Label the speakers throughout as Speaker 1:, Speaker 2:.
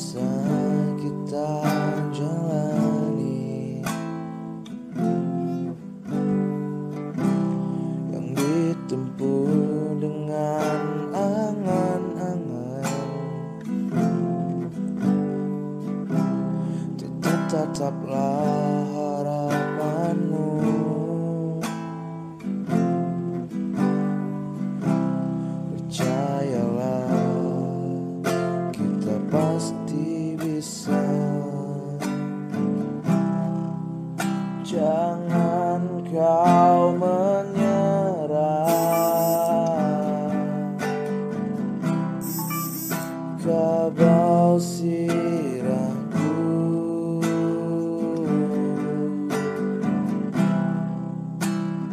Speaker 1: kisah kita jalani. Yang ditempuh dengan angan-angan. Tetaplah Jangan kau menyerah. Kabau sirahku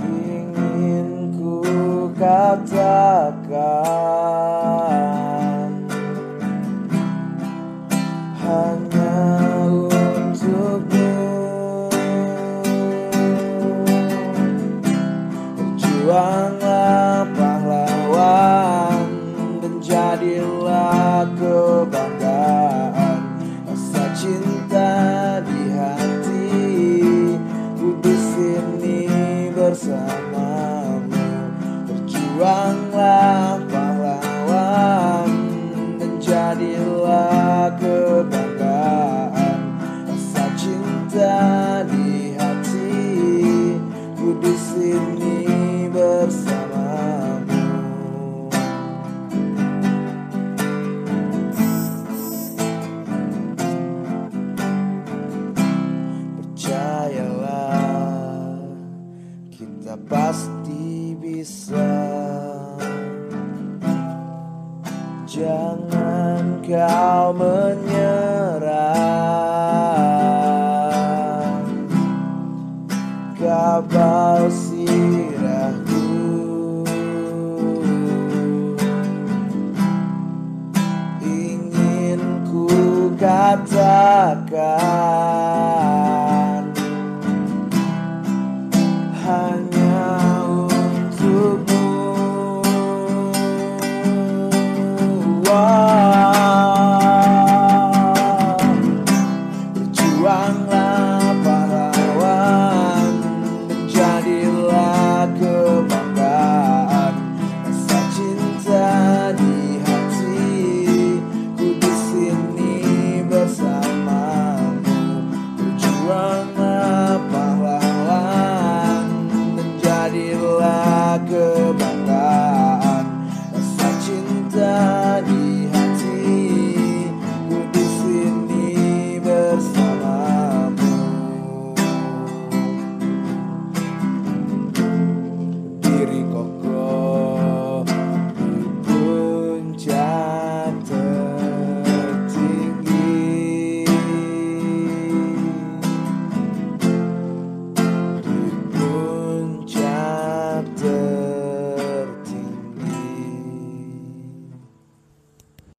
Speaker 1: Ingin ku katakan Berjuanglah pahlawan Dan jadilah kebanggaan? Rasa cinta di hati Ku di sini bersamamu. Berjuanglah pahlawan Dan jadilah kebanggaan. Rasa cinta di hati Ku di sini kita pasti bisa. Jangan kau menyerah. Kabau sirahku. Ingin ku katakan I'm